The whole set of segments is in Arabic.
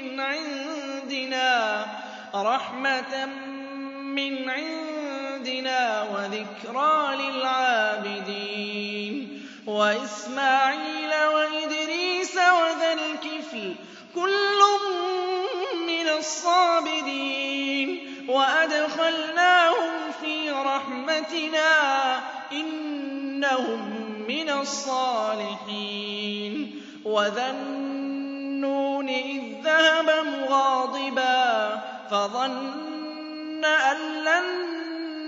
من عندنا رحمة من عندنا وذكرى للعابدين. وإسماعيل وإدريس وذا الكفل كل من الصابدين وأدخلناهم في رحمتنا إنهم من الصالحين. وذا إذ ذهب مغاضبا فظن أن لن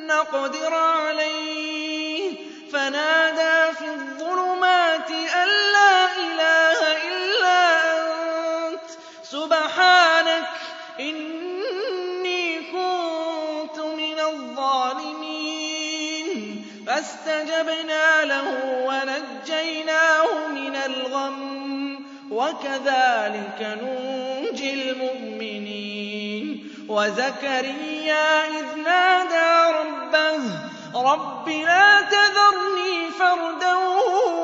نقدر عليه فنادى في الظلمات أن لا إله إلا أنت سبحانك إني كنت من الظالمين فاستجبنا وَكَذَلِكَ نُنْجِي الْمُؤْمِنِينَ وَزَكَرِيَّا إِذْ نَادَى رَبَّهُ رَبِّ لَا تَذَرْنِي فَرْدًا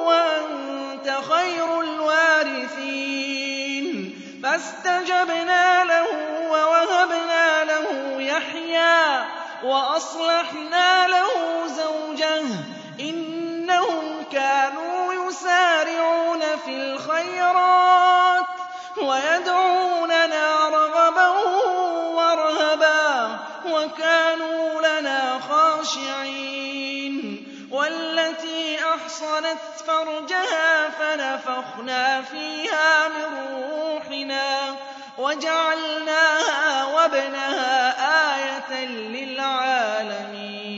وَأَنْتَ خَيْرُ الْوَارِثِينَ فَاسْتَجَبْنَا لَهُ وَوَهَبْنَا لَهُ يَحْيَى وَأَصْلَحْنَا لَهُ زَوْجَهُ إِنَّهُمْ كَانُوا يُسَارِعُونَ في الخيرات ويدعوننا رغبا ورهبا وكانوا لنا خاشعين والتي أحصنت فرجها فنفخنا فيها من روحنا وجعلناها وابنها آية للعالمين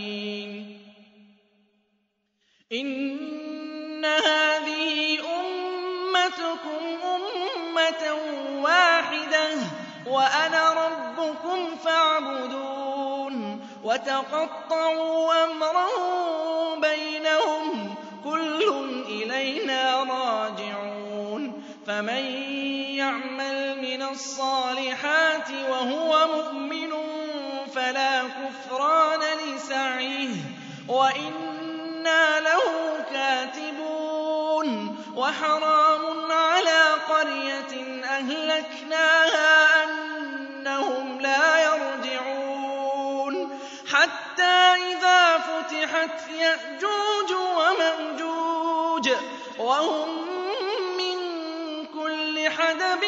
وَأَنَا رَبُّكُمْ فَاعْبُدُونِ وَتَقَطَّعُوا أَمْرَهُمْ بَيْنَهُمْ كُلٌّ إِلَيْنَا رَاجِعُونَ فَمَن يَعْمَلْ مِنَ الصَّالِحَاتِ وَهُوَ مُؤْمِنٌ فَلَا كُفْرَانَ لِسَعْيِهِ وَإِنَّا لَهُ كَاتِبُونَ وَحَرَامٌ عَلَىٰ قَرْيَةٍ أَهْلَكْنَاهَا يأجوج ومأجوج وهم من كل حدب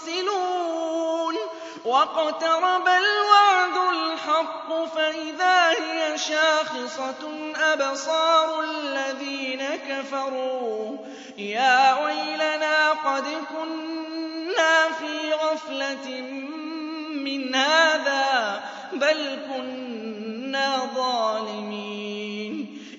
ينسلون واقترب الوعد الحق فإذا هي شاخصة أبصار الذين كفروا يا ويلنا قد كنا في غفلة من هذا بل كنا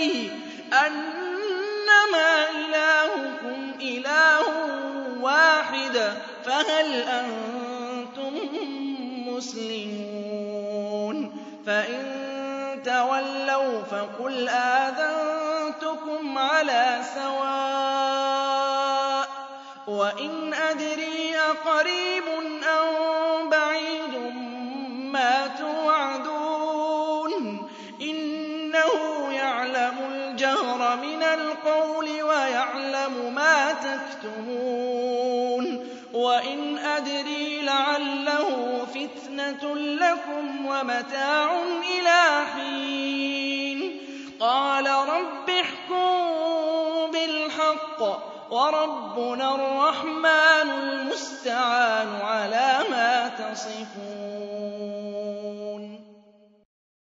عَلَيْهِ أَنَّمَا إِلَٰهُكُمْ إِلَٰهٌ وَاحِدٌ فَهَلْ أَنتُم مُّسْلِمُونَ فَإِن تَوَلَّوْا فَقُلْ آذَنتُكُمْ عَلَىٰ سَوَاءٍ ۖ وَإِنْ أَدْرِي أَقَرِيبٌ أَمْ بَعِيدٌ مَّا تُوعَدُونَ تَكْتُمُونَ وَإِنْ أَدْرِي لَعَلَّهُ فِتْنَةٌ لَّكُمْ وَمَتَاعٌ إِلَىٰ حِينٍ قَالَ رَبِّ احْكُم بِالْحَقِّ وَرَبُّنَا الرَّحْمَٰنُ الْمُسْتَعَانُ عَلَىٰ مَا تَصِفُونَ